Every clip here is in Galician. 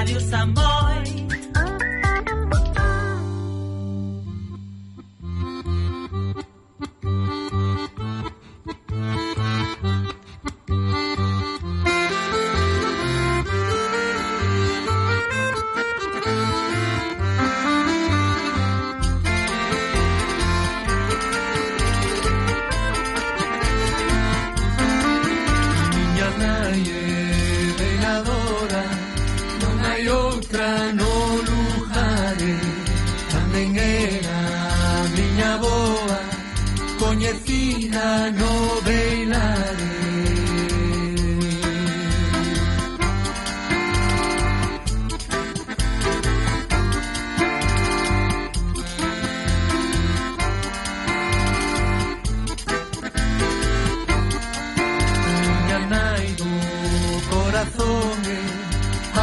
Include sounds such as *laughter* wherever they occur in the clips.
Rádio Samora.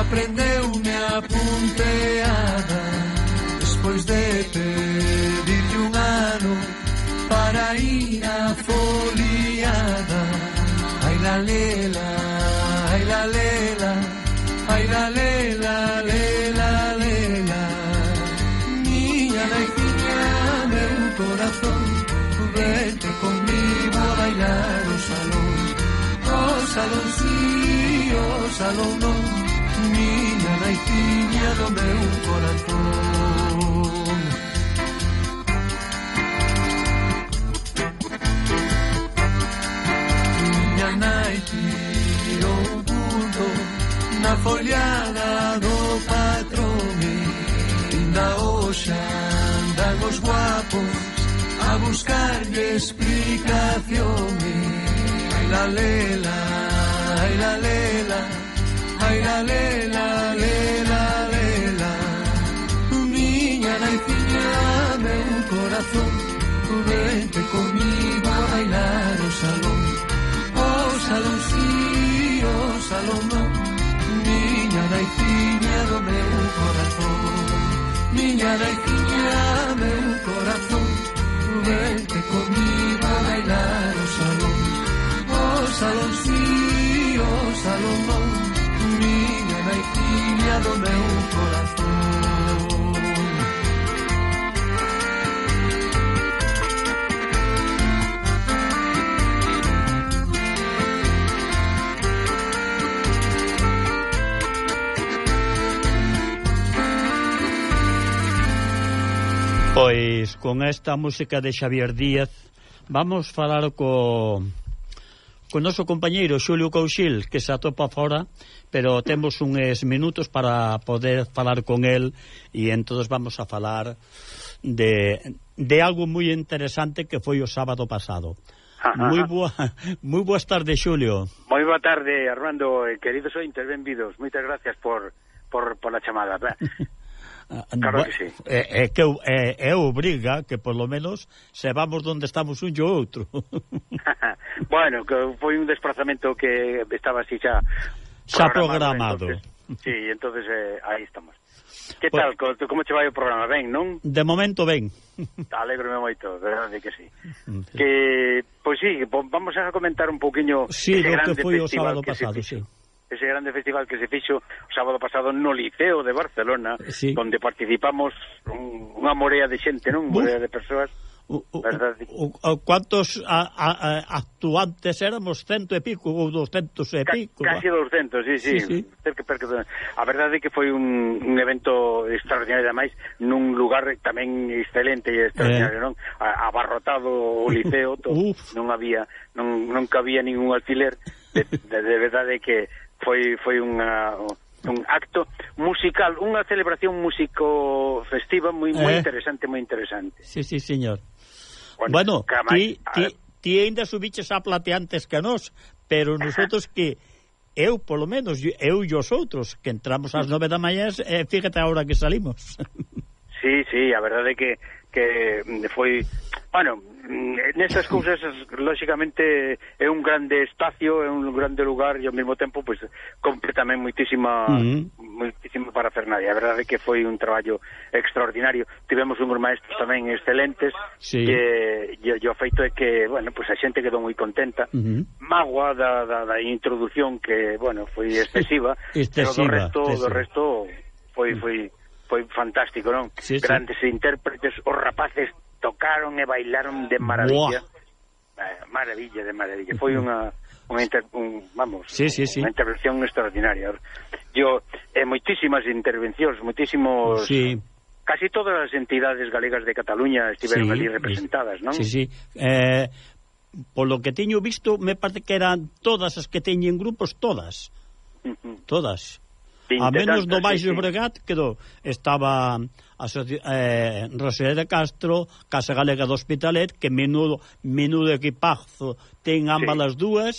aprendeu a punteada despois de pedirle un ano para ir a foliada. Ai la lela ai la lela ai la lela lela lela miña naiciña meu corazón vete conmigo a bailar o salón. Oh, o salón sí o salón non maitiña do meu corazón. Miña nai tirou un punto na foliada do patrón e ainda hoxe andan os guapos a buscar explicación e ai la lela, ai la lela baila lela, lela, lela Miña naiciña, meu corazón. Vente comigo a bailar o salón. O salón si, o oh, salón non Miña naiciña do meu corazón. Miña naiciña, meu corazón. Vente comigo a bailar o salón. O salón si, o salón do meu corazón. Pois con esta música de Xavier Díaz vamos falar co con noso compañeiro Xulio Couchil, que se atopa fora, pero temos uns minutos para poder falar con el e entonces vamos a falar de, de algo moi interesante que foi o sábado pasado. Moi boa, moi boas tardes, Xulio. Moi boa tarde, Armando, eh, queridos ointes, benvidos. Moitas gracias por por, por chamada. Claro que sí. É, é, que, é, é obriga que polo menos se vamos onde estamos un e outro. *laughs* *laughs* bueno, que foi un desplazamento que estaba así xa xa programado. Entonces, sí, entonces eh, aí estamos. Que tal? Pues, como che vai o programa? Ben, non? De momento ben. *laughs* Alegrome moito, verdade que sí. Que, pois pues, sí, vamos a comentar un poquinho sí, ese grande que foi o sábado pasado, sí ese grande festival que se fixo o sábado pasado no Liceo de Barcelona, eh, sí. onde participamos un, unha morea de xente, non? Unha Morea de persoas. O, o, o, cuántos a, a, a, actuantes éramos cento e pico ou douscentos e pico Ca, casi doscentos, sí, sí, sí, sí. A verdade é que foi un, un evento extraordinario ademais nun lugar tamén excelente e extraordinario eh. non? Abarrotado o liceo *laughs* non había non, non cabía ningún alfiler de, de, de verdade que foi foi unha un acto musical, unha celebración músico festiva moi eh. moi interesante, moi interesante. Sí, sí, señor. Bueno, bueno ti, ti, ti ainda subiches a plateantes que nós, pero *laughs* nosotros que eu, polo menos, eu e os outros, que entramos ás nove da mañá, eh, fíjate a hora que salimos. Sí, sí, a verdade é que, que mm, foi... Bueno, Mm, nesas cousas lógicamente é un grande espacio, é un grande lugar e ao mesmo tempo pois compre tamén muitísima uh mm-hmm. -huh. muitísima para Fernalia. A verdade é que foi un traballo extraordinario. Tivemos uns maestros tamén excelentes sí. que e, e o feito é que, bueno, pois a xente quedou moi contenta. Uh -huh. Magua da, da, da introdución que, bueno, foi excesiva, excesiva pero do resto, excesiva. do resto foi foi foi fantástico, non? Sí, Grandes sí. intérpretes, os rapaces tocaron e bailaron de maravilla. Buah. Eh, maravilla, de maravilla. Foi unha unha inter, un, vamos, sí, sí, sí. unha intervención extraordinaria. Yo eh moitísimas intervencións, moitísimos sí. Casi todas as entidades galegas de Cataluña estiveron sí, ali representadas, non? Sí, sí. Eh, polo que teño visto, me parece que eran todas as que teñen grupos, todas. Uh -huh. Todas. A menos do Baixo sí, Bregat quedou estaba a eh, Rosalía de Castro, Casa Galega do Hospitalet, que menudo menudo equipazo ten ambas sí. as dúas,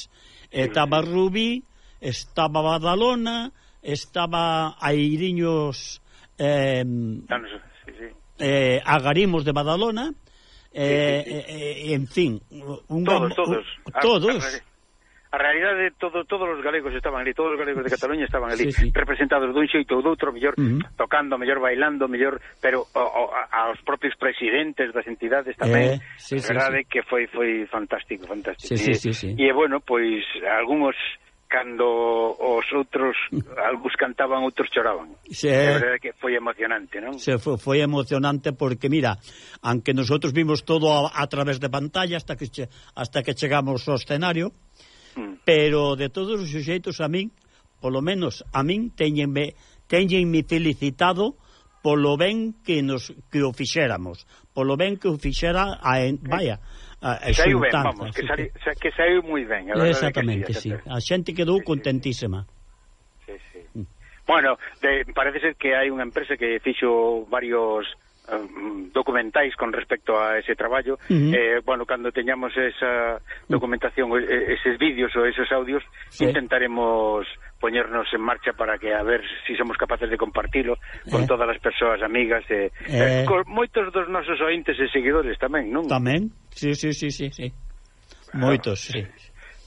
estaba Rubí, estaba Badalona, estaba Airiños eh, sí, sí. eh Agarimos de Badalona, eh, sí, sí, sí. eh en fin, un todos, gran, todos, todos a realidade de todo, todos os galegos estaban ali, todos os galegos de Cataluña estaban ali, sí, sí. representados dun xeito ou doutro, mellor uh -huh. tocando, mellor bailando, mellor, pero o, o, aos propios presidentes das entidades tamén, eh, sí, sí, verdade sí. que foi foi fantástico, fantástico. Sí, sí, sí, sí. E, e bueno, pois algúns cando os outros algúns cantaban, outros choraban. Sí. A eh. verdade que foi emocionante, non? Se foi, foi emocionante porque mira, aunque nosotros vimos todo a, a través de pantalla hasta que che, hasta que chegamos ao escenario, mm. pero de todos os xeitos a min, polo menos a min teñenme teñenme felicitado polo ben que nos que o fixéramos, polo ben que o fixera a en, vaya, a, a saiu ben, vamos, que, sali, que... que saiu moi ben, a Exactamente, sí. A xente quedou sí, contentísima. Sí, sí. Mm. Bueno, de, parece ser que hai unha empresa que fixo varios Um, documentais con respecto a ese traballo uh -huh. eh, bueno, cando teñamos esa documentación eses vídeos ou esos audios sí. intentaremos poñernos en marcha para que a ver se si somos capaces de compartilo con eh. todas as persoas amigas e, eh, eh. con moitos dos nosos ointes e seguidores tamén, non? Tamén, sí, sí, sí, sí, sí. Claro. moitos, sí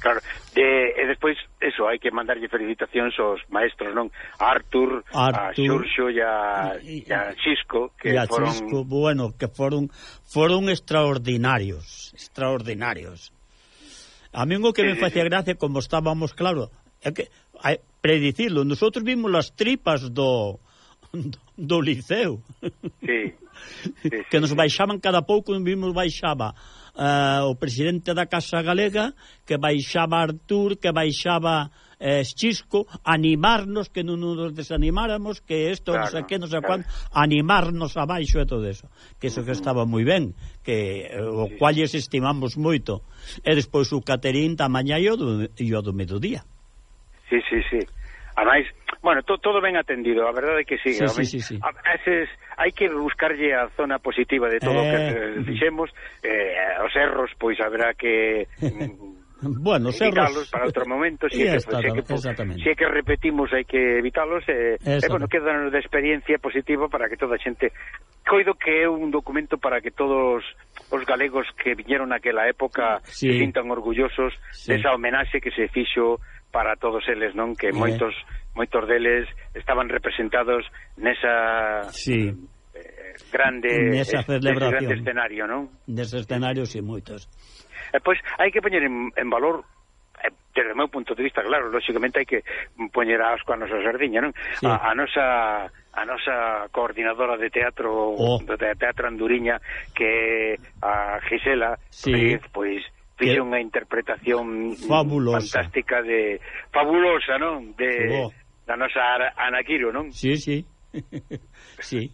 Claro, de, e despois, eso, hai que mandarlle felicitacións aos maestros, non? A Artur, Artur a Xurxo e a, y, y a Xisco, que a foron... Xisco, bueno, que foron, foron extraordinarios, extraordinarios. A mí o que sí, me sí, facía sí. gracia, como estábamos, claro, é que predicirlo, nosotros vimos as tripas do do Liceo. Sí. sí *laughs* que nos baixaban cada pouco, vimos baixaba uh, o presidente da Casa Galega, que baixaba Artur, que baixaba eh, Chisco, animarnos, que non nos desanimáramos, que isto, claro, non sei que, non sei claro. cuánto, animarnos abaixo e todo eso. Que iso que estaba moi ben, que eh, o sí. cual estimamos moito. E despois o Caterín da mañá e o do, e o do mediodía. Sí, sí, sí. Ademais, Bueno, to, todo ben atendido, a verdade é que sí. sí, sí, sí, sí. A veces hai que buscarlle a zona positiva de todo eh... o que eh. Eh, fixemos, eh, os erros, pois haberá que... *laughs* Bueno, os erros para outro momento, si é que, está, pues, que, si é que repetimos hai que evitalos e, eh, eh, bueno, quedan de experiencia positiva para que toda a xente coido que é un documento para que todos os galegos que viñeron naquela época sí. se sintan orgullosos sí. desa homenaxe que se fixo para todos eles, non? Que eh. moitos moitos deles estaban representados nesa sí. eh, grande nesa celebración, grande escenario, non? Nese escenario si sí, moitos. E eh, pois hai que poñer en, en valor eh, desde o meu punto de vista, claro, lógicamente hai que poñer a asco a nosa sardiña, non? Sí. A, a nosa a nosa coordinadora de teatro oh. de teatro Anduriña que a Gisela sí. Riz, pois fixo unha interpretación fabulosa. fantástica de fabulosa, non? De oh da nosa Ana Quiro, non? Sí, sí. *laughs* sí.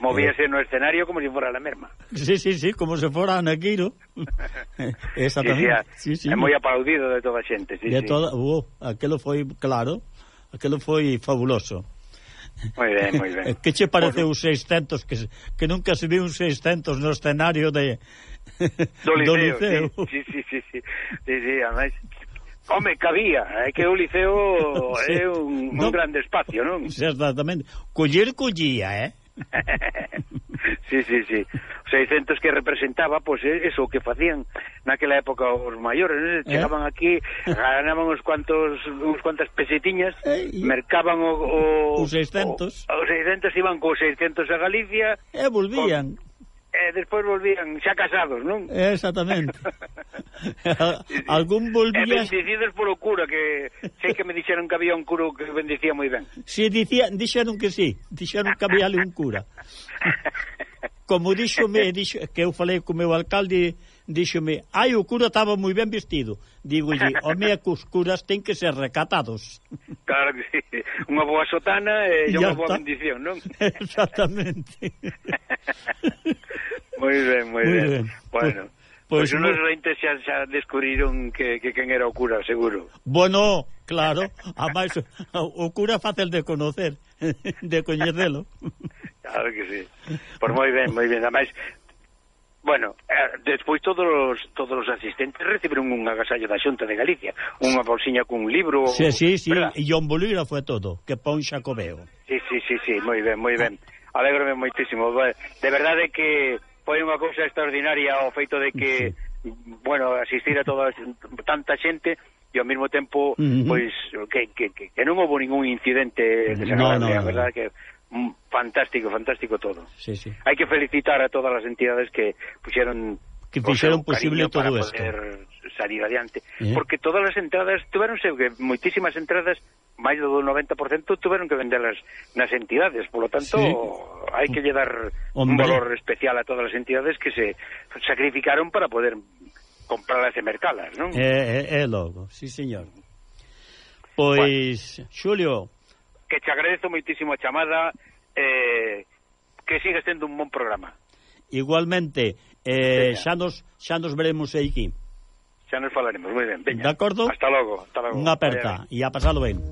Movíase eh. no escenario como se si fora la merma. Sí, sí, sí, como se fora Ana Quiro. *laughs* Exactamente. Sí, sí, sí, é moi aplaudido de toda a xente. Sí, de sí. toda, uh, aquilo foi claro, aquilo foi fabuloso. Moi ben, moi ben. *laughs* Que che pareceu bueno. 600 que que nunca se viu un 600 no escenario de do Liceo. Do Liceo. Sí, sí, sí, sí. Sí, sí, sí además Home, cabía, é eh, que o liceo *laughs* sí. é un, no. un grande espacio, non? Exactamente. Coller collía, eh? *laughs* sí, sí, sí. Os 600 que representaba, pois pues, eso que facían naquela época os maiores, eh? chegaban aquí, ganaban uns cuantos uns cuantas pesetiñas, eh, y... mercaban o, o os 600. O, os 600 iban co 600 a Galicia. E eh, volvían. Con e despois volvían xa casados, non? Eh, exactamente. *laughs* Algún volvía... E por polo cura, que sei que me dixeron que había un cura que bendicía moi ben. Si, dicía, dixeron que sí, dixeron que había un cura. Como díxome, dixo, que eu falei co meu alcalde, díxome, ai, o cura estaba moi ben vestido. Digo, o mea que os curas ten que ser recatados. Claro que sí, unha boa sotana e unha boa bendición, non? *laughs* Exactamente. *laughs* Moi ben, moi ben. ben. Bueno. Pois pues, pues unos veintes xa, xa descubriron que, que quen era o cura, seguro. Bueno, claro, a máis *laughs* o cura fácil de conocer, *laughs* de coñecelo. Claro que sí. Por moi ben, moi ben. Ademais, Bueno, eh, despois todos os, todos os asistentes recibiron un agasallo da Xunta de Galicia, unha bolsiña cun libro... Sí, sí, sí, e un bolígrafo e todo, que pon Xacobeo. Sí, sí, sí, sí, moi ben, moi ben. Alegrome moitísimo. De verdade que foi unha cousa extraordinaria o feito de que sí. bueno, asistir a toda tanta xente e ao mesmo tempo uh -huh. pois que, que, que, que non houve ningún incidente desagradable, no, no, a verdade no. que mm, fantástico, fantástico todo. Sí, sí. Hai que felicitar a todas as entidades que puxeron que fixeron posible todo isto salir adiante, eh? porque todas as entradas, tuveronse que moitísimas entradas, máis do 90% tuveron que venderlas nas entidades, por lo tanto, sí. hai que lle dar Hombre. un valor especial a todas as entidades que se sacrificaron para poder comprarlas e mercalas, non? É, eh, é, eh, é eh, logo, sí, señor. Pois, bueno, Xulio... Que te agradezo moitísimo a chamada, eh, que sigue sendo un bon programa. Igualmente, eh, xa, nos, xa nos veremos aí aquí xa nos falaremos. Moi ben, veña. De acordo? Hasta logo. Hasta logo. Unha aperta. E a pasalo ben.